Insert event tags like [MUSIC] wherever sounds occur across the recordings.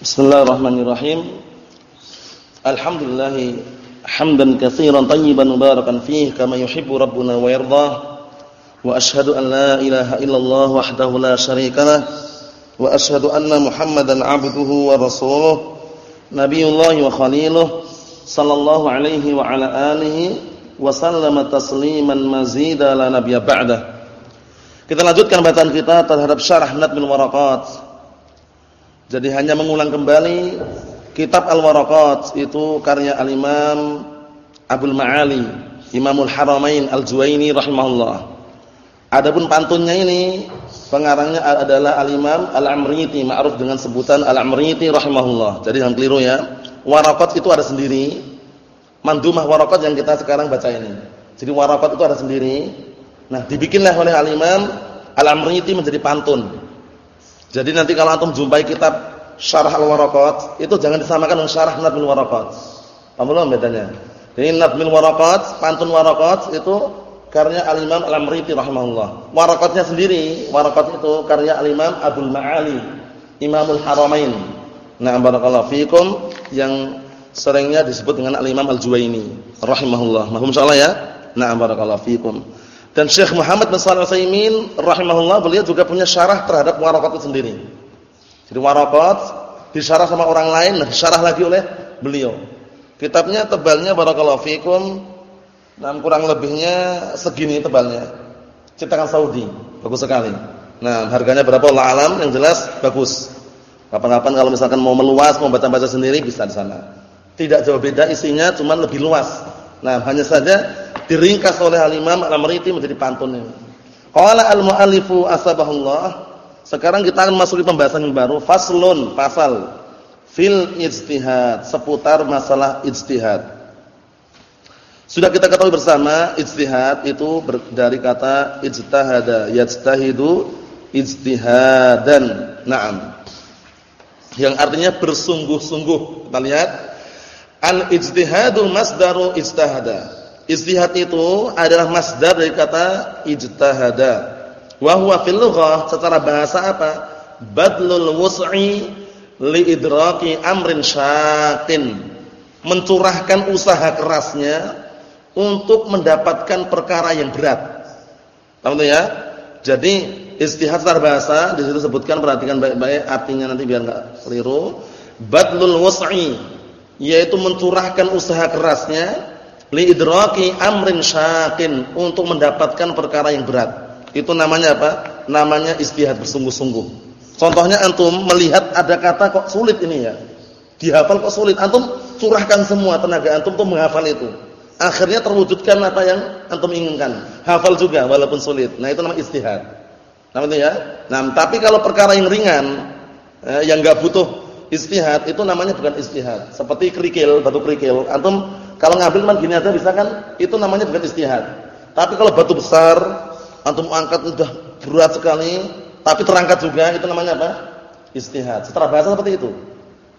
Bismillahirrahmanirrahim. Alhamdulillah hamdan katsiran tayyiban mubarakan fihi kama yuhibbu rabbuna wa yardah. Wa ashhadu an la ilaha illallah wahdahu la syarika lah wa ashhadu anna Muhammadan 'abduhu wa rasuluh nabiyullah wa khaliluh sallallahu alaihi wa ala alihi wa sallama tasliman mazida la nabiyya ba'da. Kita lanjutkan bacaan kita terhadap syarah Nadmul Waraqat jadi hanya mengulang kembali kitab Al-Waraqat itu karya Al-Imam Abdul Ma'ali, Imamul Haramain Al-Juwaini rahimahullah. Adapun pantunnya ini pengarangnya adalah Al-Imam Al-Amriti, ma'ruf dengan sebutan Al-Amriti rahimahullah. Jadi jangan keliru ya. Waraqat itu ada sendiri. Mandumah waraqat yang kita sekarang baca ini. Jadi waraqat itu ada sendiri. Nah, dibikinlah oleh Al-Imam Al-Amriti menjadi pantun. Jadi nanti kalau antum jumpai kitab Syarah Al-Waraqat, itu jangan disamakan dengan Syarah Nadmil Waraqat. Paham belum bedanya? Jadi Nadmil Waraqat, pantun Waraqat itu karya Al-Imam Al-Amriti rahimahullah. Waraqatnya sendiri, Waraqat itu karya Al-Imam Abdul Ma'ali, Imamul Haramain. Nah, barakallahu fikum yang seringnya disebut dengan Al-Imam Al-Juwaini rahimahullah. Mahum insyaallah ya. Nah, barakallahu fikum. Dan Syekh Muhammad bin Shalih Al-Utsaimin rahimahullah beliau juga punya syarah terhadap waraqat itu sendiri. Jadi waraqat disyarah sama orang lain, disyarah lagi oleh beliau. Kitabnya tebalnya barakallahu fikum dan kurang lebihnya segini tebalnya. Cetakan Saudi, bagus sekali. Nah, harganya berapa Allah alam yang jelas bagus. Kapan-kapan kalau misalkan mau meluas, mau baca-baca sendiri bisa di sana. Tidak jauh beda isinya, cuman lebih luas. Nah, hanya saja diringkas oleh al-Imam Al-Amriti menjadi pantun ini. Qala al-muallifu asbahullah. Sekarang kita akan masuk di pembahasan yang baru, faslun, pasal fil ijtihad, seputar masalah ijtihad. Sudah kita ketahui bersama ijtihad itu dari kata ijtahada, yajtahidu ijtihadan. Naam. Yang artinya bersungguh-sungguh. Kita lihat al ijtihadu masdaru ijtahada. Ijtihad itu adalah masdar dari kata ijtahada. Wa huwa fil lughah secara bahasa apa? Badlul wus'i li idraki amrin syakin. Mencurahkan usaha kerasnya untuk mendapatkan perkara yang berat. Paham ya? Jadi istihad secara bahasa di situ sebutkan perhatikan baik-baik artinya nanti biar enggak keliru. Badlul wus'i yaitu mencurahkan usaha kerasnya li idraki amrin syakin untuk mendapatkan perkara yang berat. Itu namanya apa? Namanya istihad bersungguh-sungguh. Contohnya antum melihat ada kata kok sulit ini ya. Dihafal kok sulit. Antum curahkan semua tenaga antum untuk menghafal itu. Akhirnya terwujudkan apa yang antum inginkan. Hafal juga walaupun sulit. Nah, itu namanya istihad. Namanya ya. Nah, tapi kalau perkara yang ringan eh, yang enggak butuh istihad itu namanya bukan istihad. Seperti kerikil, batu kerikil. Antum kalau ngambil cuma gini aja bisa kan? Itu namanya bukan istihad. Tapi kalau batu besar antum angkat udah berat sekali, tapi terangkat juga itu namanya apa? Istihad. Secara bahasa seperti itu.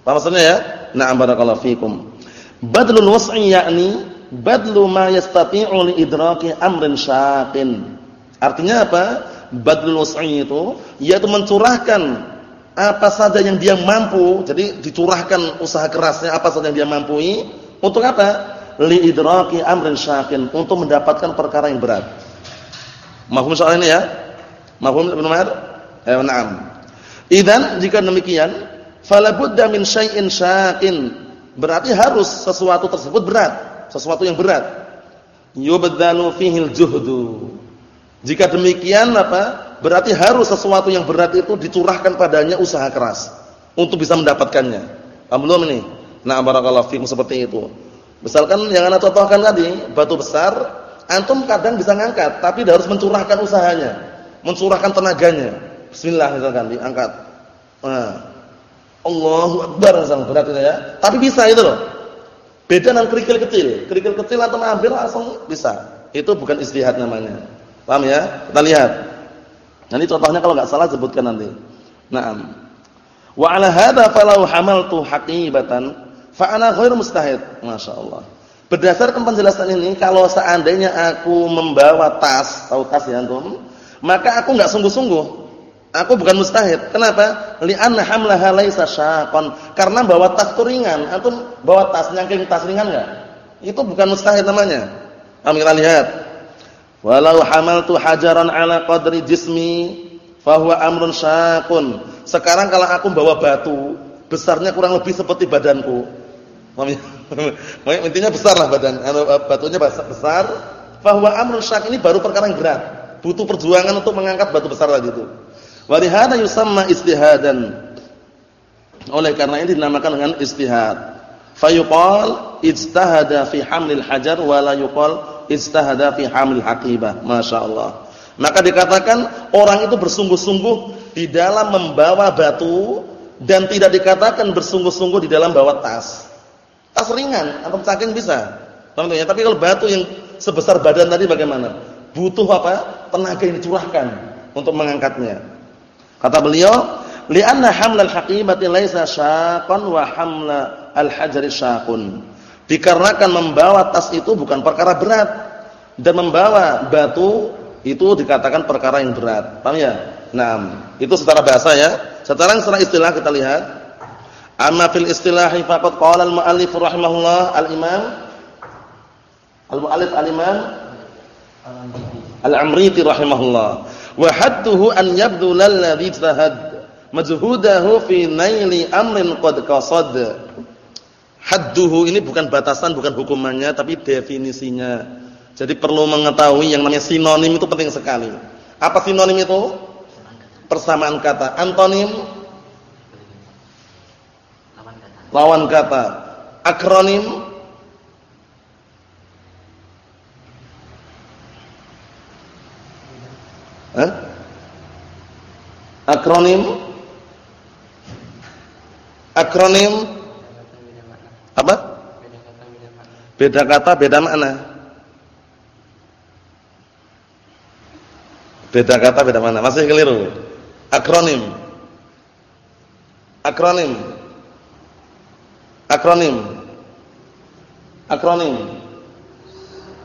Apa maksudnya ya? Na'am barakallahu fikum. Badlul was'i yakni badlu ma yastati'u li idraki amrin syaqin. Artinya apa? Badlul was'i itu yaitu mencurahkan apa saja yang dia mampu, jadi dicurahkan usaha kerasnya apa saja yang dia mampu untuk apa? Li idraki amrin syakin, untuk mendapatkan perkara yang berat. Mahfum soal ini ya? Mahfum Ibnu Umar? Eh, na'am. Idan jika demikian, fala budda min syai'in syakin. Berarti harus sesuatu tersebut berat, sesuatu yang berat. Yubdalu fihil juhdu. Jika demikian apa? Berarti harus sesuatu yang berat itu dicurahkan padanya usaha keras untuk bisa mendapatkannya. Paham belum ini? Nah, barakallahu fikum seperti itu. Misalkan yang ana contohkan tadi, batu besar, antum kadang bisa ngangkat, tapi harus mencurahkan usahanya, mencurahkan tenaganya. Bismillah misalkan diangkat. Nah, Allahu Akbar misalkan berat itu ya. Tapi bisa itu loh. Beda dengan kerikil kecil. Kerikil kecil antum ambil langsung bisa. Itu bukan istihad namanya. Paham ya? Kita lihat. Nanti contohnya kalau enggak salah sebutkan nanti. Naam. Wa 'ala hadza falau hamaltu haqibatan fa ana ghairu mustahid. Masyaallah. Berdasarkan penjelasan ini, kalau seandainya aku membawa tas, tahu tas ya antum, maka aku enggak sungguh-sungguh. Aku bukan mustahid. Kenapa? Li'anna hamlaha laisa syaqan. Karena bawa tas itu ringan. Antum bawa tas nyangking tas ringan enggak? Itu bukan mustahid namanya. Kami kita lihat. Walau hamaltu hajaran ala qadri jismi fahuwa amrun syaqun. Sekarang kalau aku bawa batu, besarnya kurang lebih seperti badanku. [LAUGHS] Intinya besar lah badan, anu, eh, batunya besar. Fahuwa amrun syaq ini baru perkara yang berat. Butuh perjuangan untuk mengangkat batu besar lagi itu. Lihada yusamma istihadan. Oleh karena ini dinamakan dengan istihad. Fayuqal ijtahada fi hamlil hajar wa la yuqal ijtahada fi hamlil haqibah. Masyaallah. Maka dikatakan orang itu bersungguh-sungguh di dalam membawa batu dan tidak dikatakan bersungguh-sungguh di dalam bawa tas. Tas ringan atau cangking bisa. Tentunya, tapi kalau batu yang sebesar badan tadi bagaimana? Butuh apa? Tenaga yang dicurahkan untuk mengangkatnya. Kata beliau, "Li'anna hamlal haqibati laisa syaqan wa hamla al-hajari syaqun." Dikarenakan membawa tas itu bukan perkara berat dan membawa batu itu dikatakan perkara yang berat. Paham ya? Nah, itu secara bahasa ya. Sekarang secara istilah kita lihat. Amma fil istilahi faqad qala al-mu'allif rahimahullah al-imam. Al-mu'allif al-imam. Al-amriti rahimahullah. Wa hadduhu an yabdula alladhi tahad majhudahu fi naili amrin qad qasad. Hadduhu ini bukan batasan bukan hukumannya tapi definisinya. Jadi perlu mengetahui yang namanya sinonim itu penting sekali. Apa sinonim itu? Persamaan kata. Antonim lawan kata akronim. Eh? akronim. Akronim. Apa? Beda kata beda makna. Beda kata beda makna. Masih keliru. Akronim. Akronim Akronim. Akronim.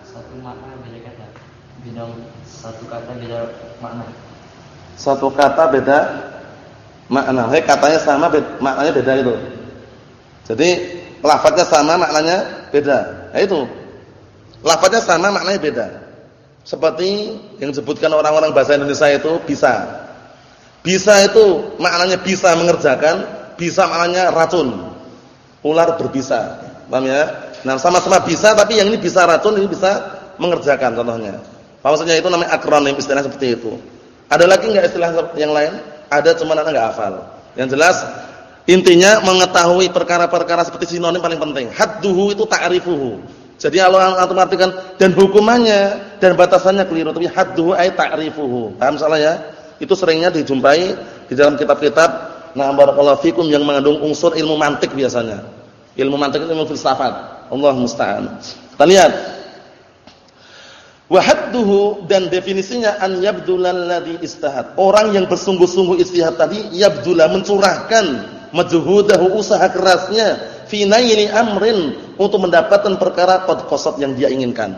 Satu makna beda kata. Beda satu kata beda makna. Satu kata beda makna. Hei, katanya sama, beda, maknanya beda itu. Jadi lafadznya sama, maknanya beda. Nah itu. Lafadznya sama, maknanya beda. Seperti yang disebutkan orang-orang bahasa Indonesia itu bisa. Bisa itu maknanya bisa mengerjakan, bisa maknanya racun ular berbisa. Paham ya? Nah, sama-sama bisa tapi yang ini bisa racun, ini bisa mengerjakan contohnya. Maksudnya itu namanya akronim istilah seperti itu. Ada lagi enggak istilah yang lain? Ada cuma Anda enggak hafal. Yang jelas intinya mengetahui perkara-perkara seperti sinonim paling penting. Hadduhu itu ta'rifuhu. Jadi kalau antum artikan dan hukumannya dan batasannya keliru tapi hadduhu ay ta'rifuhu. Paham salah ya? Itu seringnya dijumpai di dalam kitab-kitab nah barakallahu fikum yang mengandung unsur ilmu mantik biasanya. Ilmu mantik itu ilmu filsafat. Allah musta'an. Kita lihat. Wa hadduhu dan definisinya an yabdulal ladzi istahad. Orang yang bersungguh-sungguh istihad tadi yabdula mencurahkan majhudahu usaha kerasnya fi naili amrin untuk mendapatkan perkara qad yang dia inginkan.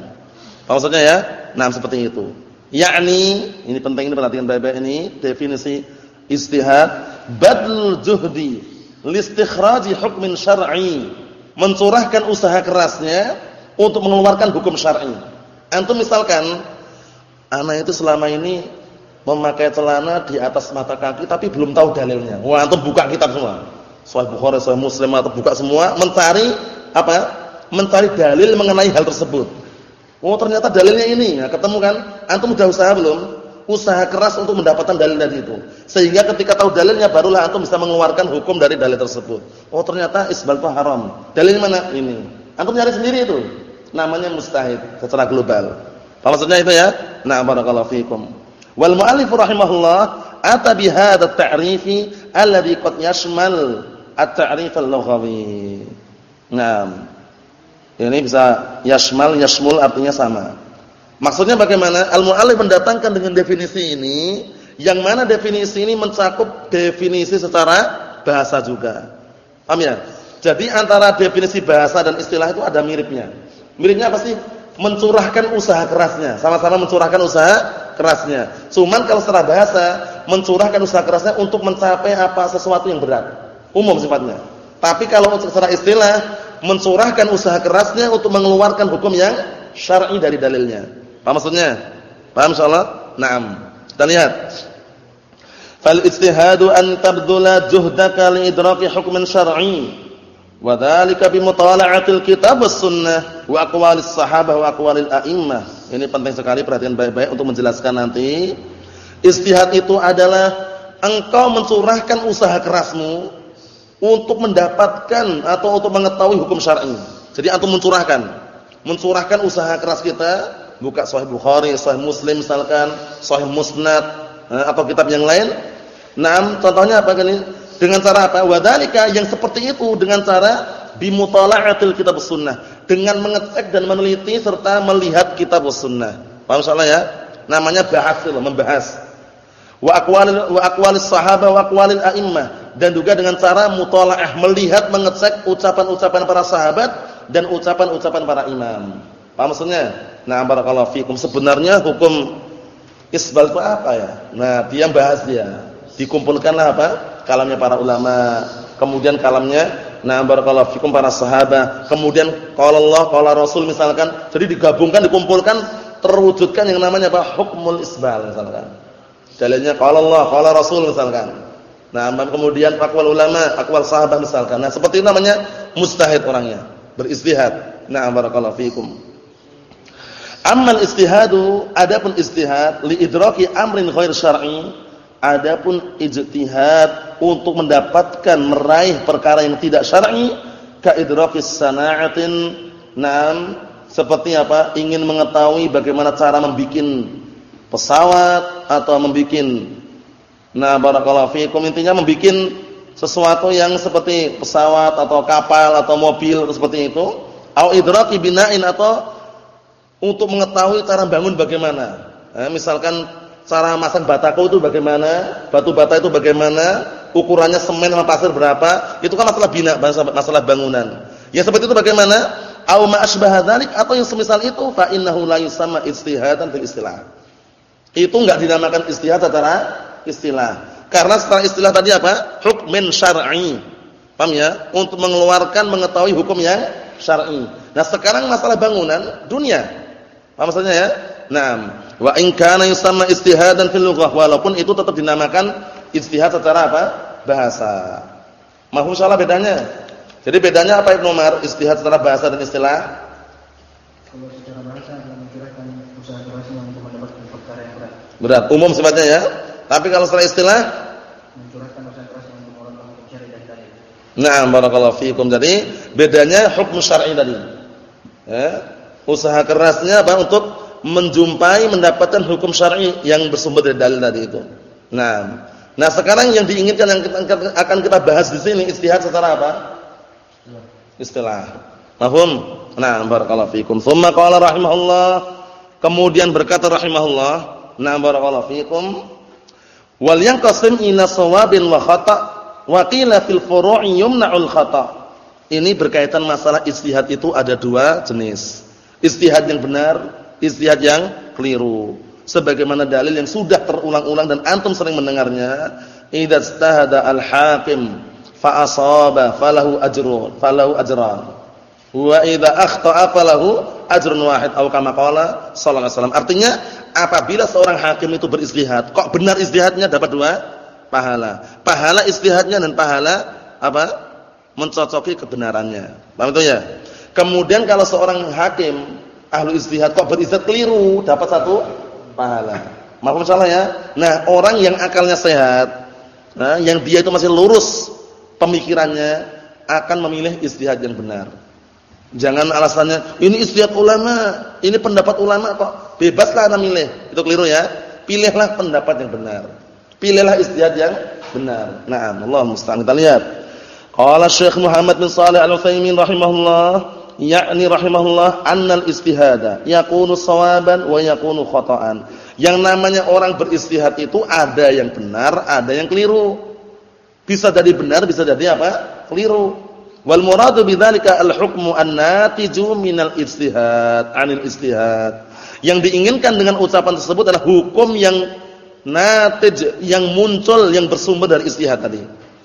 Maksudnya ya? Nah, seperti itu. Yakni, ini penting ini perhatikan baik-baik ini definisi istihad badl juhdi listikhraji hukmin syar'i. Mencurahkan usaha kerasnya untuk mengeluarkan hukum syar'i. Antum misalkan anak itu selama ini memakai celana di atas mata kaki tapi belum tahu dalilnya. Wah antum buka kitab semua. Sahih Bukhari, Sahih Muslim atau buka semua mencari apa? Mencari dalil mengenai hal tersebut. Oh ternyata dalilnya ini. Nah, ketemu kan? Antum sudah usaha belum usaha keras untuk mendapatkan dalil dari itu. Sehingga ketika tahu dalilnya barulah antum bisa mengeluarkan hukum dari dalil tersebut. Oh ternyata isbal itu haram. Dalilnya mana? Ini. Antum nyari sendiri itu. Namanya mustahid secara global. Apa maksudnya itu ya? Nah, barakallahu fikum. Wal mu'allif rahimahullah ata bi hadzal ta'rifi alladhi qad yashmal at-ta'rif al-lughawi. Nah, ini bisa yashmal yashmul artinya sama. Maksudnya bagaimana? Al-Mu'allif mendatangkan dengan definisi ini, yang mana definisi ini mencakup definisi secara bahasa juga. Paham ya? Jadi antara definisi bahasa dan istilah itu ada miripnya. Miripnya apa sih? Mencurahkan usaha kerasnya, sama-sama mencurahkan usaha kerasnya. Cuman kalau secara bahasa mencurahkan usaha kerasnya untuk mencapai apa sesuatu yang berat. Umum sifatnya. Tapi kalau secara istilah mencurahkan usaha kerasnya untuk mengeluarkan hukum yang syar'i dari dalilnya. Paham maksudnya? Paham insyaallah? Naam. Kita lihat. Fal istihadu an tabdula juhdaka li idraki hukmin syar'i Wa dzalika bi mutala'atil kitab was sunnah wa aqwalis sahabah wa aqwalil a'immah. Ini penting sekali perhatian baik-baik untuk menjelaskan nanti. Istihad itu adalah engkau mencurahkan usaha kerasmu untuk mendapatkan atau untuk mengetahui hukum syar'i. Jadi antum mencurahkan, mencurahkan usaha keras kita, buka Sahih Bukhari, Sahih Muslim misalkan, Sahih Musnad eh, atau kitab yang lain. Nah, contohnya apa kali? Dengan cara apa? Wadalika yang seperti itu dengan cara bimutala'atil kitab sunnah. Dengan mengecek dan meneliti serta melihat kitab sunnah. Paham soalnya ya? Namanya bahas membahas. Wa aqwalil wa aqwalis sahabah wa aqwalil a'immah dan juga dengan cara mutala'ah melihat mengecek ucapan-ucapan para sahabat dan ucapan-ucapan para imam. Paham maksudnya? Nah, barakallahu fikum. Sebenarnya hukum isbal itu apa ya? Nah, dia bahas dia. Dikumpulkanlah apa? kalamnya para ulama, kemudian kalamnya nah barakallahu fikum para sahabat, kemudian qala Allah, qala Rasul misalkan. Jadi digabungkan, dikumpulkan, terwujudkan yang namanya apa? Hukmul isbal misalkan. Dalilnya qala Allah, qala Rasul misalkan. Nah, kemudian aqwal ulama, aqwal sahabat misalkan. Nah, seperti namanya mustahid orangnya, beristihad. Nah, barakallahu fikum. Amal istihadu, adapun istihad li idraki amrin ghair syar'i Adapun ijtihad untuk mendapatkan meraih perkara yang tidak syar'i ka idrakis sana'atin nam seperti apa? Ingin mengetahui bagaimana cara membuat pesawat atau membuat nah barakallahu fiikum intinya membuat sesuatu yang seperti pesawat atau kapal atau mobil seperti itu au idraki bina'in atau untuk mengetahui cara bangun bagaimana eh, misalkan cara masang batako itu bagaimana, batu bata itu bagaimana, ukurannya semen sama pasir berapa, itu kan masalah bina, masalah bangunan. Yang seperti itu bagaimana? Au ma asbaha dzalik atau yang semisal itu fa innahu la yusamma ijtihadan fil istilah. Itu enggak dinamakan istihad secara istilah. Karena secara istilah tadi apa? Hukmin syar'i. Paham ya? Untuk mengeluarkan mengetahui hukum yang syar'i. Nah, sekarang masalah bangunan dunia. Paham maksudnya ya? Naam. Wa in kana yusamma istihadan fil lughah walaupun itu tetap dinamakan istihad secara apa? bahasa. Mahfum salah bedanya. Jadi bedanya apa Ibnu Umar? Istihad secara bahasa dan istilah? Kalau secara bahasa memikirkan usaha keras untuk mendapatkan perkara yang berat. Berat umum sifatnya ya. Tapi kalau secara istilah mencurahkan usaha keras untuk dan dalil. Nah, barakallahu fiikum. Jadi bedanya hukum syar'i tadi. Ya. Usaha kerasnya apa untuk menjumpai mendapatkan hukum syar'i yang bersumber dari dalil tadi itu. Nah, nah sekarang yang diinginkan yang kita, akan kita bahas di sini istihad secara apa? Istilah. Mahum? Nah, barakallahu fikum. Tsumma qala rahimahullah, kemudian berkata rahimahullah, nah barakallahu fikum. Wal yanqasim ila shawabin wa khata' wa qila fil furu'i yumna'ul khata'. Ini berkaitan masalah istihad itu ada dua jenis. Istihad yang benar istihad yang keliru. Sebagaimana dalil yang sudah terulang-ulang dan antum sering mendengarnya, idza istahada al-hakim fa asaba falahu ajrun, falahu ajran. Wa idza akhta'a falahu ajrun wahid atau kama qala sallallahu alaihi wasallam. Artinya, apabila seorang hakim itu beristihad, kok benar istihadnya dapat dua pahala. Pahala istihadnya dan pahala apa? mencocoki kebenarannya. Paham itu ya? Kemudian kalau seorang hakim ahlu istihad kok beristihad keliru dapat satu pahala. Maaf salah ya. Nah, orang yang akalnya sehat, nah, yang dia itu masih lurus pemikirannya akan memilih istihad yang benar. Jangan alasannya ini istihad ulama, ini pendapat ulama kok. Bebaslah anda milih. Itu keliru ya. Pilihlah pendapat yang benar. Pilihlah istihad yang benar. Nah, Allah musta'an. Kita lihat. Qala Syekh Muhammad bin Shalih Al-Utsaimin rahimahullah yakni rahimahullah annal istihada yakunu sawaban wa yakunu khata'an. Yang namanya orang beristihad itu ada yang benar, ada yang keliru. Bisa jadi benar, bisa jadi apa? Keliru. Wal muradu bidzalika al-hukmu an-natiju minal istihad, 'anil istihad. Yang diinginkan dengan ucapan tersebut adalah hukum yang natij yang muncul yang bersumber dari istihad tadi.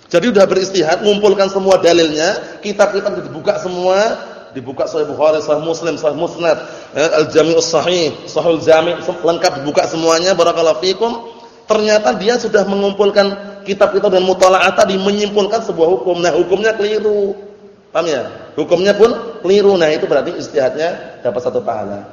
Jadi sudah beristihad, mengumpulkan semua dalilnya, kitab-kitab dibuka semua, dibuka Sahih Bukhari, Sahih Muslim, Sahih Musnad, eh, Al-Jami'us Sahih, Sahih Jami' lengkap dibuka semuanya barakallahu fikum. Ternyata dia sudah mengumpulkan kitab-kitab dan mutalaah tadi menyimpulkan sebuah hukum. Nah, hukumnya keliru. Paham ya? Hukumnya pun keliru. Nah, itu berarti istihadnya dapat satu pahala.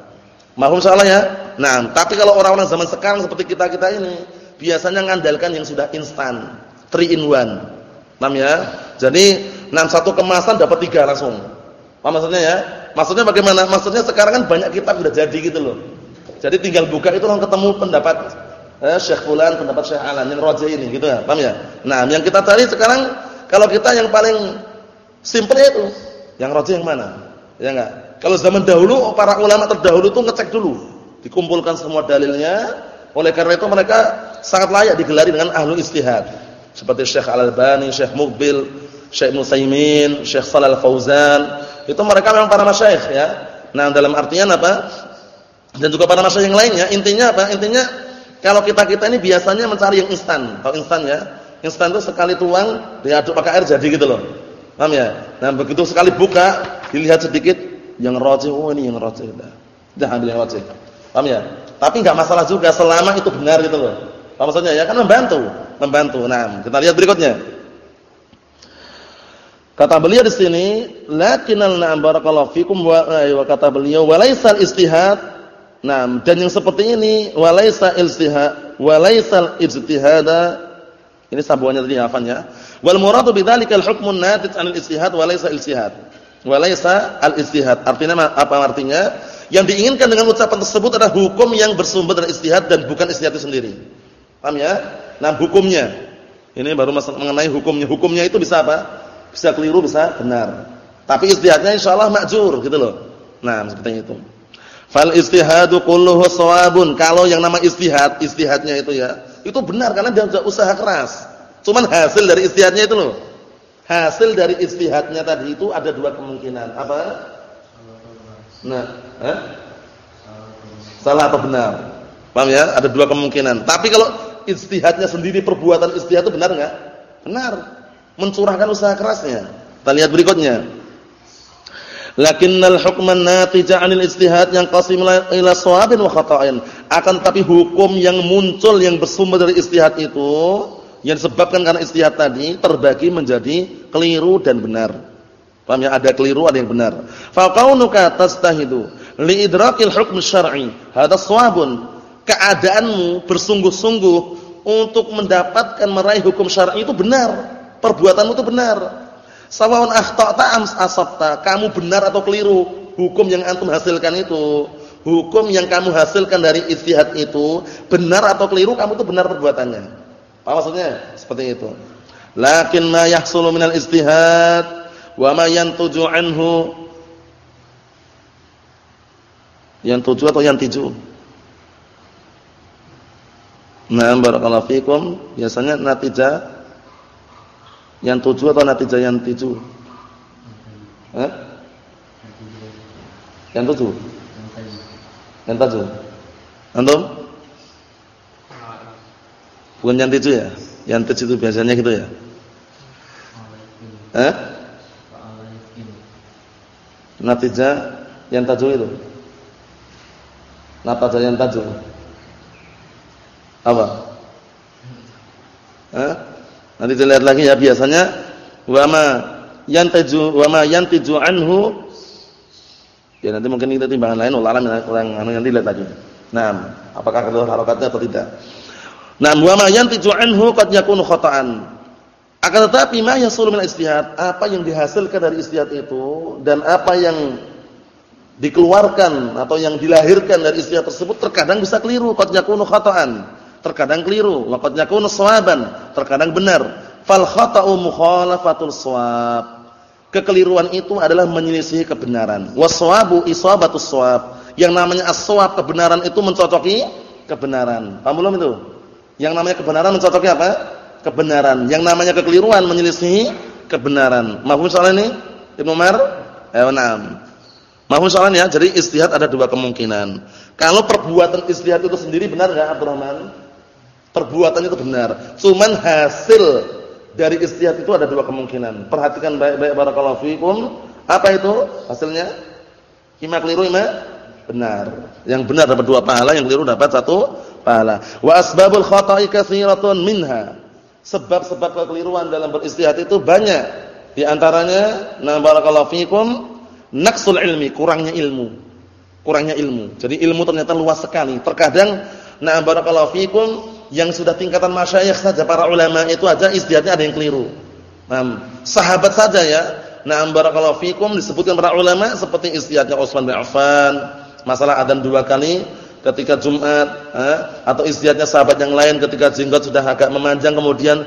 Mahum salah ya? Nah, tapi kalau orang-orang zaman sekarang seperti kita-kita ini, biasanya mengandalkan yang sudah instan, 3 in 1. Paham ya? Jadi, enam satu kemasan dapat tiga langsung. Paham maksudnya ya? Maksudnya bagaimana? Maksudnya sekarang kan banyak kitab sudah jadi gitu loh. Jadi tinggal buka itu langsung ketemu pendapat eh, Syekh Fulan, pendapat Syekh Alan yang roja ini gitu ya. Paham ya? Nah, yang kita cari sekarang kalau kita yang paling simple itu yang roja yang mana? Ya enggak? Kalau zaman dahulu para ulama terdahulu itu ngecek dulu, dikumpulkan semua dalilnya. Oleh karena itu mereka sangat layak digelari dengan ahlu istihad seperti Syekh Al-Albani, Syekh Muqbil, Syekh Musaimin, Syekh Shalal Fauzan. Itu mereka memang para masyayikh ya. Nah, dalam artian apa? Dan juga para masyayikh yang lainnya, intinya apa? Intinya kalau kita-kita ini biasanya mencari yang instan. Tahu instan ya? Instan itu sekali tuang diaduk pakai air jadi gitu loh. Paham ya? Nah, begitu sekali buka, dilihat sedikit yang rajih, oh ini yang rajih dah. Dah ambil yang rajih. Paham ya? Tapi enggak masalah juga selama itu benar gitu loh. Apa maksudnya ya? Kan membantu membantu. Nah, kita lihat berikutnya. Kata beliau di sini, lakinnal na'am barakallahu fikum wa, eh, wa kata beliau walaisal istihad. Nah, dan yang seperti ini walaisa istihad, walaisal ijtihada. Ini sambungannya tadi hafalnya. Wal muradu bidzalikal hukmun natij 'anil istihad walaisa istihad. Walaisa al-istihad. Artinya apa artinya? Yang diinginkan dengan ucapan tersebut adalah hukum yang bersumber dari istihad dan bukan istihad itu sendiri. Paham ya? Nah, hukumnya. Ini baru masalah mengenai hukumnya. Hukumnya itu bisa apa? Bisa keliru, bisa benar. Tapi istihadnya insyaallah makjur gitu loh. Nah, seperti itu. Fal istihadu kulluhu shawabun. Kalau yang nama istihad, istihadnya itu ya, itu benar karena dia sudah usaha keras. Cuman hasil dari istihadnya itu loh. Hasil dari istihadnya tadi itu ada dua kemungkinan. Apa? Nah, eh? Salah atau benar? Paham ya? Ada dua kemungkinan. Tapi kalau istihadnya sendiri perbuatan istihad itu benar enggak? Benar. Mencurahkan usaha kerasnya. Kita lihat berikutnya. Lakinnal hukman natija 'anil istihad yang qasim ila shawabin wa khata'in. Akan tapi hukum yang muncul yang bersumber dari istihad itu yang disebabkan karena istihad tadi terbagi menjadi keliru dan benar. Paham ya? Ada keliru, ada yang benar. Fa kaunuka tastahidu li idrakil hukm syar'i, hadha shawabun. Keadaanmu bersungguh-sungguh untuk mendapatkan meraih hukum syar'i itu benar. Perbuatanmu itu benar. Sawaun akhta'ta am asabta, kamu benar atau keliru, hukum yang antum hasilkan itu, hukum yang kamu hasilkan dari ijtihad itu, benar atau keliru, kamu itu benar perbuatannya. Apa maksudnya? Seperti itu. Lakin ma yahsulu minal ijtihad wa ma yantuju anhu yantuju atau yantiju? Nah, barakallahu fikum. Biasanya natijah yang tujuh atau natijah yang tujuh? Eh? Yang tujuh? Yang tujuh. Antum? Bukan yang tujuh ya? Yang tujuh itu biasanya gitu ya? Eh? Natijah yang tujuh itu? Natijah yang tujuh. Apa? Hah? Nanti dilihat lagi ya biasanya wama yantaju wama yantiju anhu ya nanti mungkin kita timbangan lain ularan kurang anu nanti lihat lagi. Nah, apakah kedua harokatnya atau tidak? Nah, wama yantiju anhu qad yakunu khata'an. Akan tetapi ma yasul min istihad, apa yang dihasilkan dari istihad itu dan apa yang dikeluarkan atau yang dilahirkan dari istihad tersebut terkadang bisa keliru, qad yakunu khata'an terkadang keliru, waqad yakunu shawaban, terkadang benar. Fal khata'u mukhalafatul shawab. Kekeliruan itu adalah menyelisih kebenaran. Waswabu isabatus shawab. Yang namanya as-shawab kebenaran itu mencocoki kebenaran. Paham belum itu? Yang namanya kebenaran mencocoki apa? Kebenaran. Yang namanya kekeliruan menyelisih kebenaran. Mahfum soal ini? Ibnu Umar? Eh, na'am. Mahfum soal ya. Jadi istihad ada dua kemungkinan. Kalau perbuatan istihad itu sendiri benar enggak Abdurrahman? Perbuatannya itu benar. Cuman hasil dari istihad itu ada dua kemungkinan. Perhatikan baik-baik barakallahu fikum. Apa itu hasilnya? Ima keliru, ima benar. Yang benar dapat dua pahala, yang keliru dapat satu pahala. Wa asbabul khata'i katsiratun minha. Sebab-sebab kekeliruan dalam beristihad itu banyak. Di antaranya, na barakallahu fikum, naqsul ilmi, kurangnya ilmu. Kurangnya ilmu. Jadi ilmu ternyata luas sekali. Terkadang, na barakallahu fikum, yang sudah tingkatan masyayikh saja para ulama itu aja istihadnya ada yang keliru. Nah, sahabat saja ya. Nah, barakallahu fikum disebutkan para ulama seperti istihadnya Utsman bin Affan, masalah adzan dua kali ketika Jumat, eh, atau istihadnya sahabat yang lain ketika jenggot sudah agak memanjang kemudian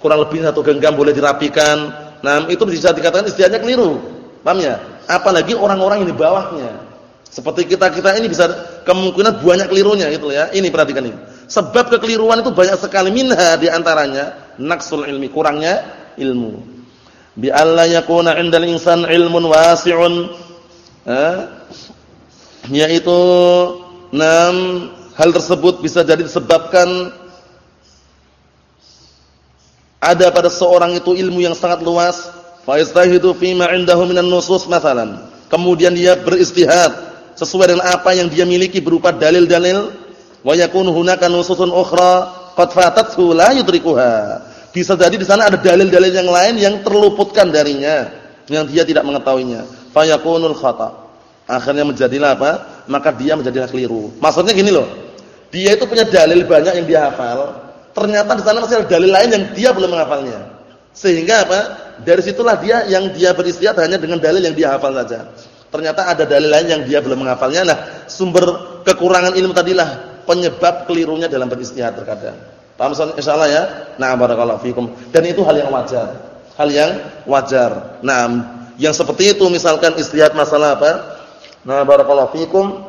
kurang lebih satu genggam boleh dirapikan. Nah, itu bisa dikatakan istihadnya keliru. Paham ya? Apalagi orang-orang yang di bawahnya. Seperti kita-kita ini bisa kemungkinan banyak kelirunya gitu ya. Ini perhatikan ini. Sebab kekeliruan itu banyak sekali. Minha di antaranya naqsul ilmi, kurangnya ilmu. Bi alla yakuna 'indal insan ilmun wasi'un. Eh, yaitu enam hal tersebut bisa jadi disebabkan ada pada seorang itu ilmu yang sangat luas. Fa yastahidu fi ma 'indahu minan nusus kemudian dia beristihad sesuai dengan apa yang dia miliki berupa dalil-dalil wa yakunu hunaka nususun ukhra qad fatathu la yudrikuha. Bisa jadi di sana ada dalil-dalil yang lain yang terluputkan darinya, yang dia tidak mengetahuinya. Fa yakunul khata. Akhirnya menjadilah apa? Maka dia menjadilah keliru. Maksudnya gini loh. Dia itu punya dalil banyak yang dia hafal, ternyata di sana masih ada dalil lain yang dia belum menghafalnya. Sehingga apa? Dari situlah dia yang dia beristihad hanya dengan dalil yang dia hafal saja. Ternyata ada dalil lain yang dia belum menghafalnya. Nah, sumber kekurangan ilmu tadilah penyebab kelirunya dalam beristihad terkadang. Paham insyaallah ya? Nah, barakallahu fikum. Dan itu hal yang wajar. Hal yang wajar. Nah, yang seperti itu misalkan istihad masalah apa? Nah, barakallahu fikum.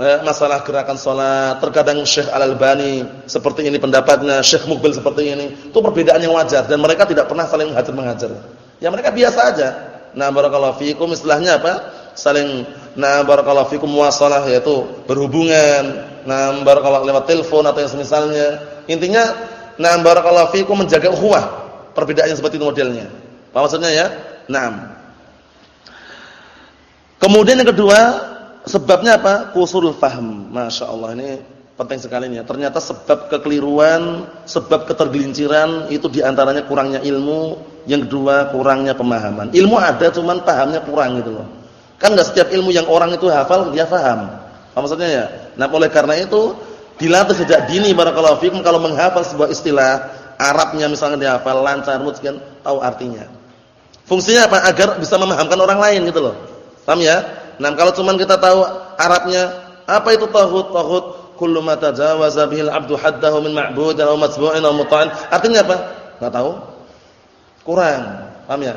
Eh, masalah gerakan salat, terkadang Syekh Al-Albani seperti ini pendapatnya, Syekh Mukbil seperti ini. Itu perbedaan yang wajar dan mereka tidak pernah saling menghajar-menghajar. Ya mereka biasa aja. Nah, barakallahu fikum istilahnya apa? Saling nah barakallahu fikum muasalah yaitu berhubungan, nah barakallahu lewat telepon atau yang semisalnya. Intinya nah barakallahu fikum menjaga ukhuwah. Perbedaan yang seperti itu modelnya. Apa maksudnya ya? Naam. Kemudian yang kedua, sebabnya apa? Qusurul faham. Masya Allah ini penting sekali ya. Ternyata sebab kekeliruan, sebab ketergelinciran itu di antaranya kurangnya ilmu, yang kedua kurangnya pemahaman. Ilmu ada, cuman pahamnya kurang gitu loh. Kan enggak setiap ilmu yang orang itu hafal dia paham. Apa maksudnya ya? Nah, oleh karena itu dilatih sejak dini barakallahu fikum kalau menghafal sebuah istilah Arabnya misalnya dia hafal lancar mungkin tahu artinya. Fungsinya apa? Agar bisa memahamkan orang lain gitu loh. Paham ya? Nah, kalau cuma kita tahu Arabnya, apa itu tauhid? Tauhid kullu ma tajawaza bihil 'abdu haddahu min ma'budin aw matbu'in aw muta'in. Artinya apa? Enggak tahu. Kurang. Paham ya?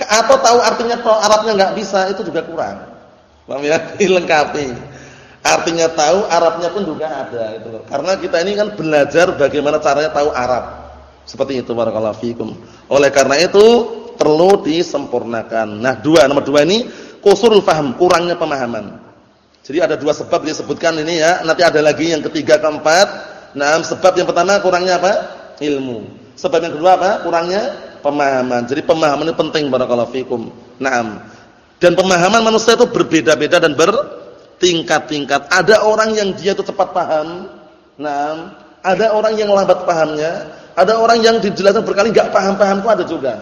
Atau tahu artinya kalau Arabnya enggak bisa, itu juga kurang. Paham ya? [LAUGHS] Dilengkapi. Artinya tahu, Arabnya pun juga ada itu loh. Karena kita ini kan belajar bagaimana caranya tahu Arab. Seperti itu barakallahu fikum. Oleh karena itu perlu disempurnakan. Nah, dua nomor dua ini kusurul faham, kurangnya pemahaman. Jadi ada dua sebab disebutkan ini ya. Nanti ada lagi yang ketiga, keempat. Nah, sebab yang pertama kurangnya apa? Ilmu. Sebab yang kedua apa? Kurangnya pemahaman. Jadi pemahaman ini penting barakallahu fikum. Naam. Dan pemahaman manusia itu berbeda-beda dan ber tingkat-tingkat. Ada orang yang dia itu cepat paham. Nah, ada orang yang lambat pahamnya. Ada orang yang dijelaskan berkali enggak paham-paham itu ada juga.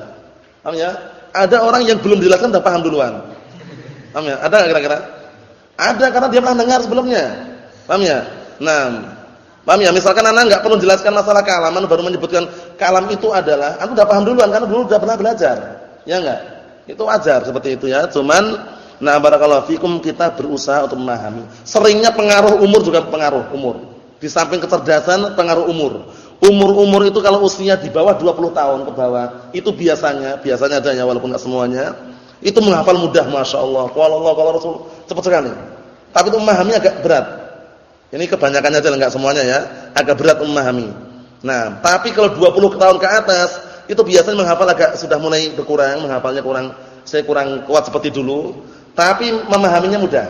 Paham ya? Ada orang yang belum dijelaskan sudah paham duluan. Paham ya? Ada kira-kira? Ada karena dia pernah dengar sebelumnya. Paham ya? Nah, paham ya? Misalkan anak enggak perlu jelaskan masalah kalaman baru menyebutkan kalam itu adalah, aku sudah paham duluan karena dulu sudah pernah belajar. Ya enggak? Itu wajar seperti itu ya. Cuman Nah, barakallahu fikum kita berusaha untuk memahami. Seringnya pengaruh umur juga pengaruh umur. Di samping kecerdasan, pengaruh umur. Umur-umur itu kalau usia di bawah 20 tahun ke bawah, itu biasanya, biasanya adanya walaupun enggak semuanya, itu menghafal mudah Masya Allah. Kalau Allah, kalau Rasul, cepat sekali. Tapi itu memahami agak berat. Ini kebanyakannya aja enggak semuanya ya, agak berat memahami. Nah, tapi kalau 20 tahun ke atas, itu biasanya menghafal agak sudah mulai berkurang, menghafalnya kurang saya kurang kuat seperti dulu. Tapi memahaminya mudah.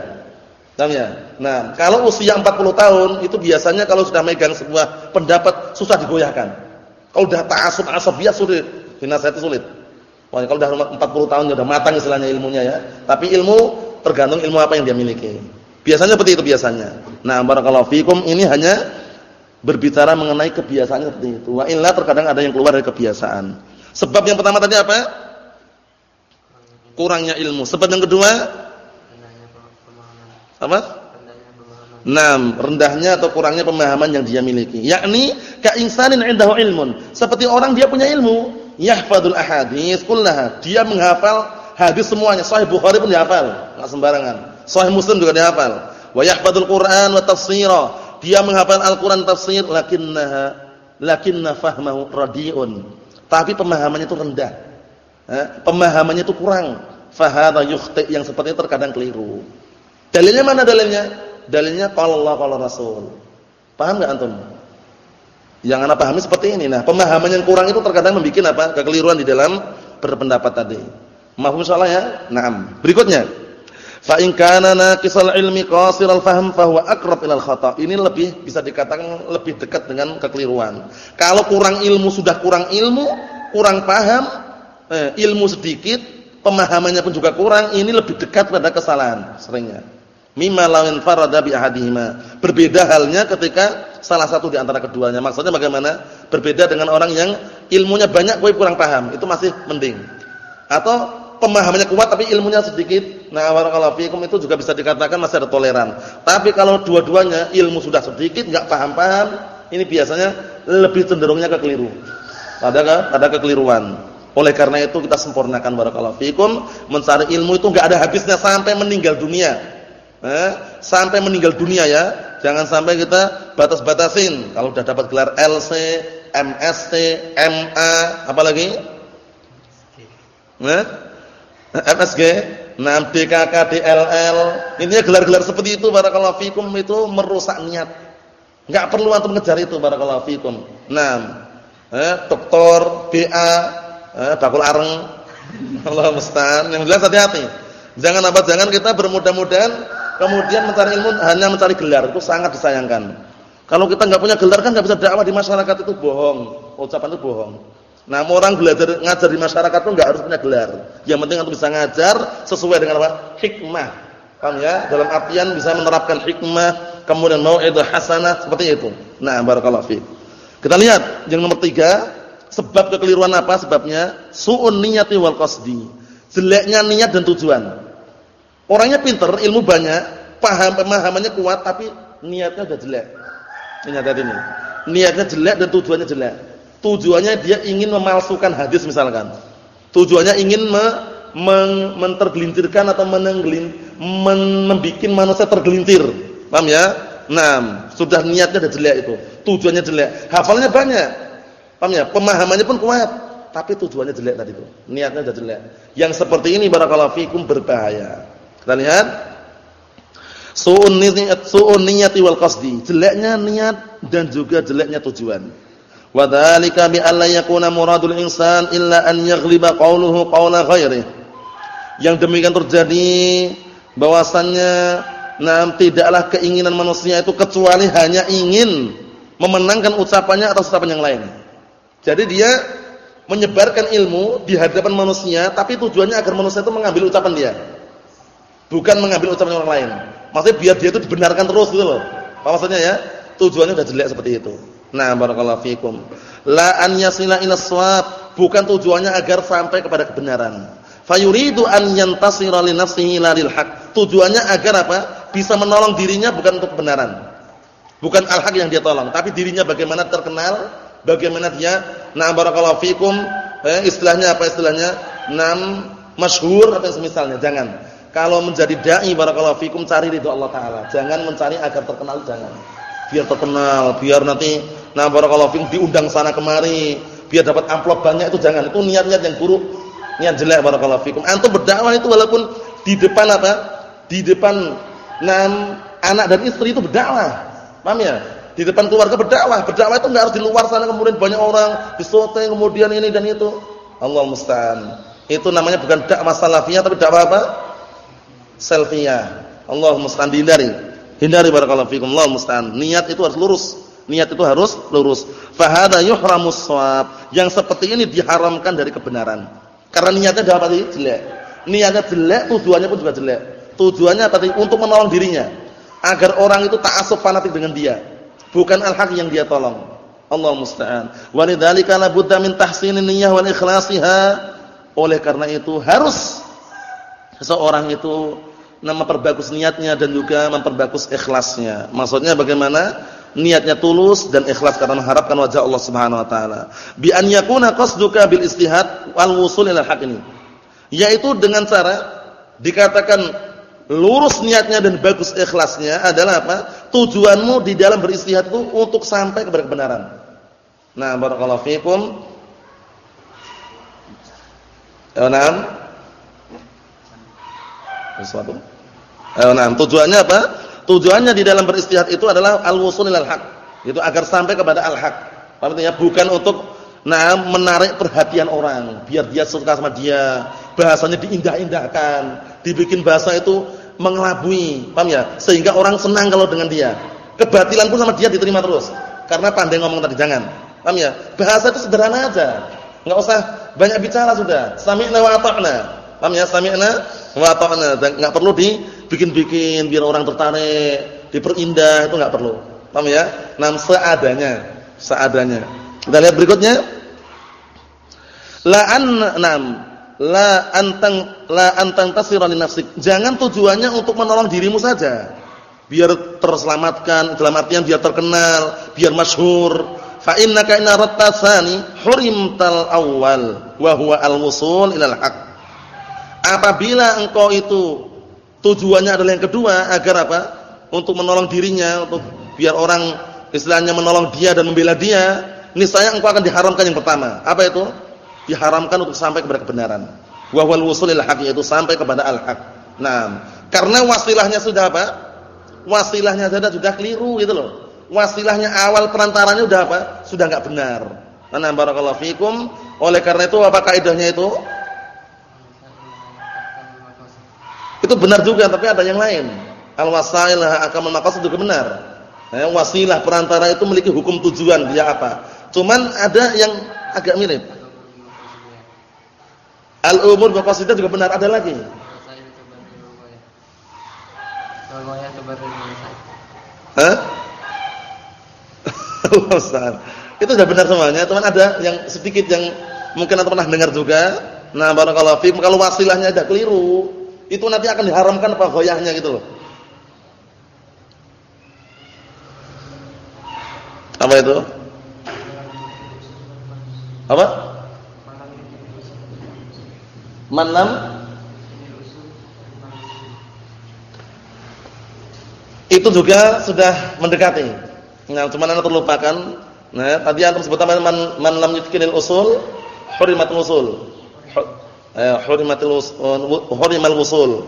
Paham ya? Nah, kalau usia 40 tahun itu biasanya kalau sudah megang sebuah pendapat susah digoyahkan. Kalau sudah ta'assub asabiyah sulit, dinasihati sulit. Pokoknya kalau sudah 40 tahun sudah matang istilahnya ilmunya ya. Tapi ilmu tergantung ilmu apa yang dia miliki. Biasanya seperti itu biasanya. Nah, barakallahu fikum ini hanya berbicara mengenai kebiasaan seperti itu. Wa illa terkadang ada yang keluar dari kebiasaan. Sebab yang pertama tadi apa? Kurangnya ilmu. Sebab yang kedua apa? Enam, rendahnya atau kurangnya pemahaman yang dia miliki. Yakni ka insanin indahu ilmun. Seperti orang dia punya ilmu, yahfadzul ahadits kullaha. Dia menghafal hadis semuanya. Sahih Bukhari pun dihafal, enggak sembarangan. Sahih Muslim juga dihafal. Wa yahfadzul Qur'an wa tafsira. Dia menghafal Al-Qur'an tafsir lakinnaha lakinna fahmahu radiun. Tapi pemahamannya itu rendah. Eh, pemahamannya itu kurang. Fahadha yukhti yang seperti terkadang keliru. Dalilnya mana dalilnya? Dalilnya qala Allah Rasul. Paham enggak antum? Yang anda pahami seperti ini. Nah, pemahaman yang kurang itu terkadang membuat apa? Kekeliruan di dalam berpendapat tadi. Mahfum salah ya? Naam. Berikutnya. Fa in kana naqisal ilmi qasiral fahm fa huwa aqrab ilal khata. Ini lebih bisa dikatakan lebih dekat dengan kekeliruan. Kalau kurang ilmu sudah kurang ilmu, kurang paham, eh, ilmu sedikit, pemahamannya pun juga kurang, ini lebih dekat pada kesalahan seringnya mimma lawin farada bi ahadihima. Berbeda halnya ketika salah satu di antara keduanya. Maksudnya bagaimana? Berbeda dengan orang yang ilmunya banyak kowe kurang paham, itu masih mending. Atau pemahamannya kuat tapi ilmunya sedikit. Nah, barakallahu fikum itu juga bisa dikatakan masih ada toleran. Tapi kalau dua-duanya ilmu sudah sedikit, enggak paham-paham, ini biasanya lebih cenderungnya ke keliru. Ada ada kekeliruan. Oleh karena itu kita sempurnakan barakallahu fikum, mencari ilmu itu enggak ada habisnya sampai meninggal dunia eh, sampai meninggal dunia ya. Jangan sampai kita batas-batasin. Kalau sudah dapat gelar LC, MSc, MA, apa lagi? Eh? MSG, nah DKK, DLL. Ini gelar-gelar seperti itu barakallahu fikum itu merusak niat. Enggak perlu antum ngejar itu barakallahu fikum. Nah, eh, doktor, BA, eh, bakul areng. Allah musta'an. Yang jelas hati-hati. Jangan apa jangan kita bermudah-mudahan kemudian mencari ilmu hanya mencari gelar itu sangat disayangkan. Kalau kita nggak punya gelar kan nggak bisa dakwah di masyarakat itu bohong. Ucapan itu bohong. Nah, orang belajar ngajar di masyarakat itu nggak harus punya gelar. Yang penting untuk bisa ngajar sesuai dengan apa? Hikmah. Paham ya? Dalam artian bisa menerapkan hikmah, kemudian mau itu hasanah seperti itu. Nah, barakallahu fiik. Kita lihat yang nomor tiga, sebab kekeliruan apa sebabnya? Su'un niyati wal qasdi. Jeleknya niat dan tujuan. Orangnya pinter, ilmu banyak, paham pemahamannya kuat tapi niatnya sudah jelek. Ini tadi ini. Niatnya jelek dan tujuannya jelek. Tujuannya dia ingin memalsukan hadis misalkan. Tujuannya ingin me, men, mentergelintirkan atau menenggelin men, membikin manusia tergelintir. Paham ya? Nah, sudah niatnya sudah jelek itu. Tujuannya jelek. Hafalnya banyak. Paham ya? Pemahamannya pun kuat, tapi tujuannya jelek tadi itu. Niatnya sudah jelek. Yang seperti ini barakallahu fikum berbahaya. Kita lihat su'un niyat su'un niyati wal qasdi, jeleknya niat dan juga jeleknya tujuan. Wa dzalika bi alla yakuna muradul insan illa an yaghliba qawluhu qawla ghairihi. Yang demikian terjadi bahwasannya nah tidaklah keinginan manusia itu kecuali hanya ingin memenangkan ucapannya atau ucapan yang lain. Jadi dia menyebarkan ilmu di hadapan manusia tapi tujuannya agar manusia itu mengambil ucapan dia bukan mengambil ucapan orang lain. Maksudnya biar dia itu dibenarkan terus gitu loh. Apa maksudnya ya? Tujuannya sudah jelek seperti itu. Nah, barakallahu fikum. La an yasila ila shawab, bukan tujuannya agar sampai kepada kebenaran. Fayuridu an yantasira li nafsihi la lil haq. Tujuannya agar apa? Bisa menolong dirinya bukan untuk kebenaran. Bukan al-haq yang dia tolong, tapi dirinya bagaimana terkenal, bagaimana dia nah barakallahu fikum, eh, istilahnya apa istilahnya? Nam masyhur atau semisalnya. Jangan kalau menjadi dai barakallahu fikum cari ridho Allah taala. Jangan mencari agar terkenal jangan. Biar terkenal, biar nanti nah barakallahu fikum diundang sana kemari, biar dapat amplop banyak itu jangan. Itu niat-niat yang buruk, niat jelek barakallahu fikum. Antum berdakwah itu walaupun di depan apa? Di depan enam anak dan istri itu berdakwah. Paham ya? Di depan keluarga berdakwah. Berdakwah itu enggak harus di luar sana kemudian banyak orang disote kemudian ini dan itu. Allah musta'an. Itu namanya bukan dakwah salafiyah tapi dakwah apa? selfie Allah musta'an dihindari. Hindari barakallahu fikum. Allah musta'an. Niat itu harus lurus. Niat itu harus lurus. Fahada yuhramus shawab. Yang seperti ini diharamkan dari kebenaran. Karena niatnya dah apa Jelek. Niatnya jelek, tujuannya pun juga jelek. Tujuannya tadi? Untuk menolong dirinya. Agar orang itu ta'assub fanatik dengan dia. Bukan al-haq yang dia tolong. Allah musta'an. Walidzalika la budda min tahsinin niyyah wal ikhlasiha. Oleh karena itu harus seseorang itu memperbagus niatnya dan juga memperbagus ikhlasnya. Maksudnya bagaimana? Niatnya tulus dan ikhlas karena mengharapkan wajah Allah Subhanahu wa taala. Bi an yakuna qasduka bil istihad wal wusul ila haq ini. Yaitu dengan cara dikatakan lurus niatnya dan bagus ikhlasnya adalah apa? Tujuanmu di dalam beristihad itu untuk sampai kepada kebenaran. Nah, barakallahu fiikum. Ya, nah. Sesuatu. Nah, tujuannya apa? Tujuannya di dalam beristihad itu adalah al-wusul ilal haq. Itu agar sampai kepada al-haq. Artinya bukan untuk nah menarik perhatian orang, biar dia suka sama dia, bahasanya diindah-indahkan, dibikin bahasa itu mengelabui, paham ya? Sehingga orang senang kalau dengan dia. Kebatilan pun sama dia diterima terus. Karena pandai ngomong tadi jangan. Paham ya? Bahasa itu sederhana aja. Enggak usah banyak bicara sudah. Sami'na wa ata'na. Paham ya? Sami'na wa ata'na. Enggak perlu dibikin-bikin biar orang tertarik, diperindah itu enggak perlu. Paham ya? Nam seadanya, seadanya. Kita lihat berikutnya. La an nam la antang la antang tasira nafsik. Jangan tujuannya untuk menolong dirimu saja. Biar terselamatkan, dalam artian biar terkenal, biar masyhur. Fa innaka in tsani hurimtal awwal wa huwa al-wusul ilal haq. Apabila engkau itu tujuannya adalah yang kedua agar apa? Untuk menolong dirinya, untuk biar orang istilahnya menolong dia dan membela dia, niscaya engkau akan diharamkan yang pertama. Apa itu? Diharamkan untuk sampai kepada kebenaran. Wa wal wusul ila haq itu sampai kepada al-haq. Nah, karena wasilahnya sudah apa? Wasilahnya sudah sudah keliru gitu loh. Wasilahnya awal perantaranya sudah apa? Sudah enggak benar. Nah, barakallahu fikum. Oleh karena itu apa kaidahnya itu? Itu benar juga, tapi ada yang lain. Al-wasail akan maqasid juga benar. Nah, wasilah perantara itu memiliki hukum tujuan dia apa? Cuman ada yang agak mirip. Al-umur maqasidah juga benar ada lagi. Hah? [LAUGHS] Itu sudah benar semuanya, teman ada yang sedikit yang mungkin anda pernah dengar juga. Nah, barakallahu fiikum kalau wasilahnya ada keliru, itu nanti akan diharamkan apa goyahnya gitu loh. Apa itu? Apa? Manam itu juga sudah mendekati. Nah, cuma anda terlupakan. Nah, tadi antum sebut man man lam yutkinil usul, hurimatul usul. Eh, usul, hurimal usul.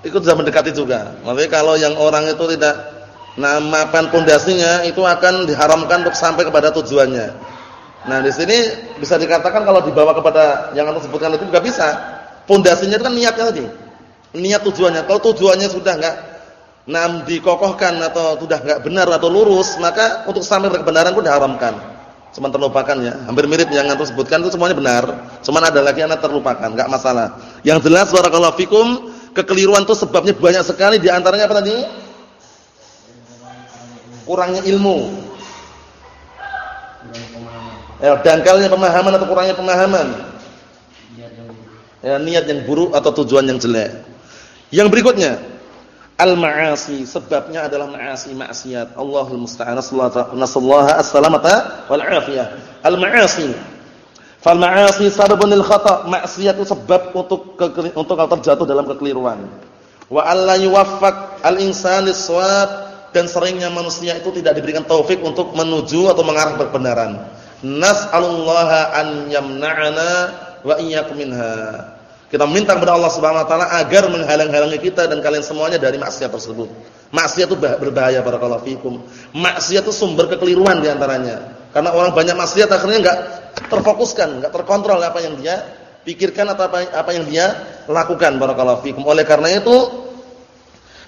Itu sudah mendekati juga. Makanya kalau yang orang itu tidak namakan pondasinya itu akan diharamkan untuk sampai kepada tujuannya. Nah, di sini bisa dikatakan kalau dibawa kepada yang anda sebutkan itu juga bisa. Pondasinya itu kan niatnya tadi. Niat tujuannya. Kalau tujuannya sudah enggak nam dikokohkan atau sudah enggak benar atau lurus, maka untuk sampai ke kebenaran pun diharamkan. Cuma terlupakan ya. Hampir mirip yang anda sebutkan itu semuanya benar. Cuma ada lagi anda terlupakan, enggak masalah. Yang jelas barakallahu fikum, kekeliruan itu sebabnya banyak sekali di antaranya apa tadi? Kurangnya ilmu Ya, dangkalnya pemahaman atau kurangnya pemahaman. Ya, niat yang buruk atau tujuan yang jelek. Yang berikutnya, al-ma'asi, sebabnya adalah ma'asi, maksiat. Allahul musta'an. Nasallahu as-salamata wal afiyah. Al-ma'asi. Fal ma'asi sababun lil khata'. Maksiat itu sebab untuk untuk terjatuh dalam kekeliruan. Wa alla yuwaffaq al-insan lis-shawab dan seringnya manusia itu tidak diberikan taufik untuk menuju atau mengarah kebenaran. Nas'alullaha an yamna'ana wa iyyakum minha. Kita minta kepada Allah Subhanahu wa taala agar menghalang-halangi kita dan kalian semuanya dari maksiat tersebut. Maksiat itu berbahaya barakallahu fikum. Maksiat itu sumber kekeliruan di antaranya. Karena orang banyak maksiat akhirnya enggak terfokuskan, enggak terkontrol apa yang dia pikirkan atau apa, apa yang dia lakukan barakallahu fikum. Oleh karena itu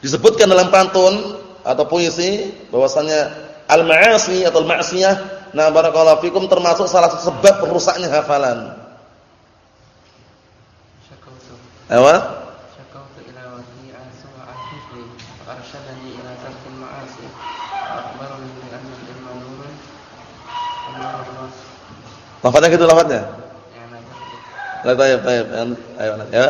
disebutkan dalam pantun atau puisi bahwasanya al-ma'asi atau al-ma'siyah nah barakallahu fikum termasuk salah satu sebab rusaknya hafalan. Apa? Lafadznya gitu lafadznya? Ya, baik, baik. Ayo, ya.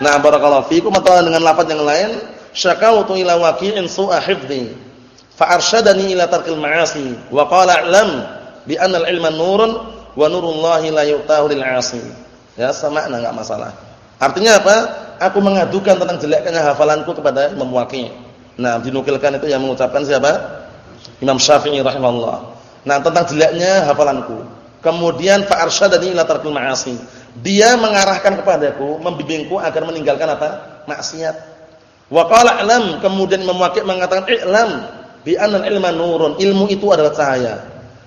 Nah, barakallahu fikum atau dengan lafaz yang lain, syakautu ila waqi'in su'a hifdhi fa arsyadani ila tarkil ma'asi wa qala a'lam bi anna al-ilma nurun wa nurullahi la yu'tahu lil 'asi. Ya, sama enggak masalah. Artinya apa? Aku mengadukan tentang jeleknya hafalanku kepada Imam Waqi'. Nah, dinukilkan itu yang mengucapkan siapa? Imam Syafi'i rahimahullah. Nah, tentang jeleknya hafalanku. Kemudian fa arsyadani ila tarkil ma'asi dia mengarahkan kepadaku, membimbingku agar meninggalkan apa? maksiat. Wa qala kemudian mewakil mengatakan i'lam bi anna ilma nurun, ilmu itu adalah cahaya.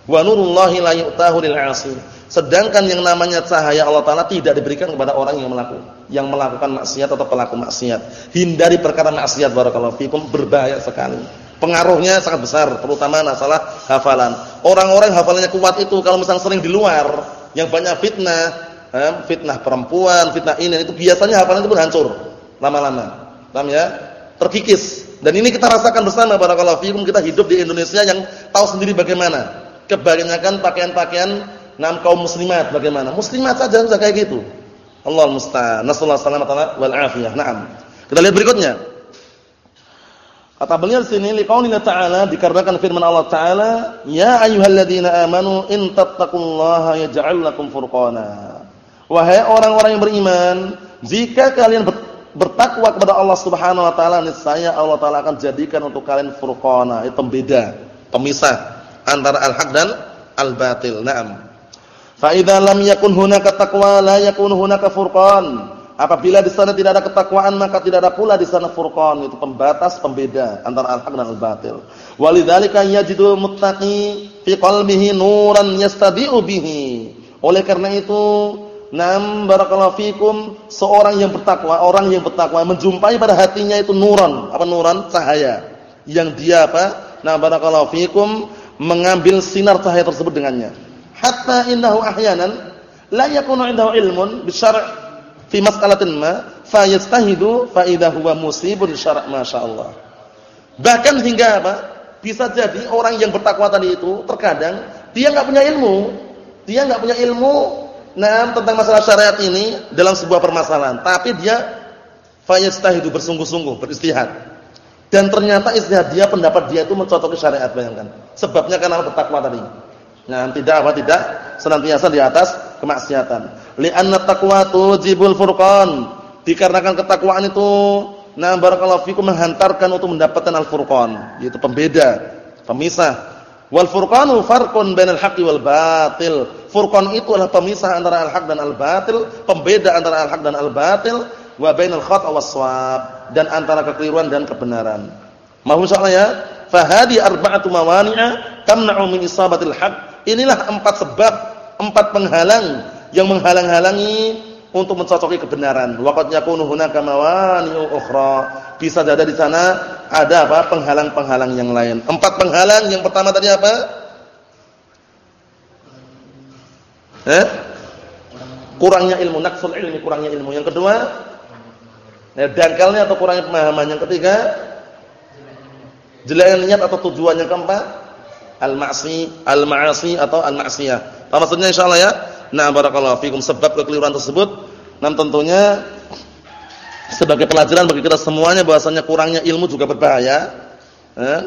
Wa nurullahi la yu'tahu lil 'asi. Sedangkan yang namanya cahaya Allah taala tidak diberikan kepada orang yang melakukan yang melakukan maksiat atau pelaku maksiat. Hindari perkara maksiat barakallahu fikum berbahaya sekali. Pengaruhnya sangat besar terutama masalah hafalan. Orang-orang hafalannya kuat itu kalau misalnya sering di luar yang banyak fitnah fitnah perempuan, fitnah ini itu biasanya hafalan itu pun hancur lama-lama. Paham ya? Terkikis. Dan ini kita rasakan bersama barakallahu fikum kita hidup di Indonesia yang tahu sendiri bagaimana. Kebanyakan pakaian-pakaian nam kaum muslimat bagaimana? Muslimat saja sudah kayak gitu. Allah musta'an. Nasallahu alaihi wal afiyah. Naam. Kita lihat berikutnya. Kata beliau di sini liqaulina ta'ala dikarenakan firman Allah taala, "Ya ayyuhalladzina amanu in tattaqullaha yaj'al lakum furqana." Wahai orang-orang yang beriman, jika kalian bertakwa kepada Allah Subhanahu wa taala, niscaya Allah taala akan jadikan untuk kalian furqana, itu pembeda, pemisah antara al-haq dan al-batil. Naam. Fa idza lam yakun hunaka taqwa la yakun hunaka furqan. Apabila di sana tidak ada ketakwaan maka tidak ada pula di sana furqan, itu pembatas, pembeda antara al-haq dan al-batil. Walidzalika yajidul muttaqi fi qalbihi nuran yastabi'u bihi. Oleh karena itu Nam barakallahu fikum seorang yang bertakwa, orang yang bertakwa menjumpai pada hatinya itu nuran, apa nuran? Cahaya. Yang dia apa? Nah barakallahu fikum mengambil sinar cahaya tersebut dengannya. Hatta innahu ahyanan la yakunu indahu ilmun bisyara' fi mas'alatin ma fayastahidu fa idza huwa musibun syara' masyaallah. Bahkan hingga apa? Bisa jadi orang yang bertakwa tadi itu terkadang dia enggak punya ilmu. Dia enggak punya ilmu Nah, tentang masalah syariat ini dalam sebuah permasalahan, tapi dia fayastahidu bersungguh-sungguh, beristihad. Dan ternyata istihad dia pendapat dia itu mencocoki syariat, bayangkan. Sebabnya karena bertakwa tadi. Nah, tidak apa tidak senantiasa di atas kemaksiatan. Li'anna taqwa tujibul furqan. Dikarenakan ketakwaan itu nah barakallahu fikum menghantarkan untuk mendapatkan al-furqan, yaitu pembeda, pemisah Wal furqanu farqun bainal haqqi wal batil. Furqan itu adalah pemisah antara al-haq dan al-batil, pembeda antara al-haq dan al-batil, wa bainal khata was shawab dan antara kekeliruan dan kebenaran. Mohon insyaallah ya. Fa hadi arba'atu mawani'a tamna'u min isabatil haq. Inilah empat sebab, empat penghalang yang menghalang-halangi untuk mencocoki kebenaran. Waqad yakunu hunaka mawani'u ukhra. Bisa jadi di sana ada apa? penghalang-penghalang yang lain. Empat penghalang. Yang pertama tadi apa? Eh? Kurangnya ilmu, naqsul ilmi, kurangnya ilmu. Yang kedua, ya, dangkalnya atau kurangnya pemahaman. Yang ketiga, jeleknya niat atau tujuan. Yang keempat, al-ma'si, al-ma'asi atau al-ma'siyah. Apa maksudnya insyaallah ya? Nah, barakallahu fikum sebab kekeliruan tersebut. Nah, tentunya sebagai pelajaran bagi kita semuanya bahwasanya kurangnya ilmu juga berbahaya. Eh?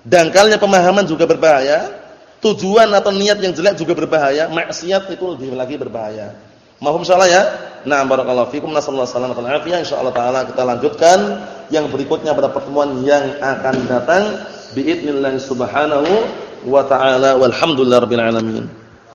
Dangkalnya pemahaman juga berbahaya. Tujuan atau niat yang jelek juga berbahaya. Maksiat itu lebih lagi berbahaya. Mohon insyaallah ya. Nah, barakallahu fikum nasallahu alaihi wasallam insyaallah taala kita lanjutkan yang berikutnya pada pertemuan yang akan datang biidznillah subhanahu wa taala walhamdulillahirabbil alamin.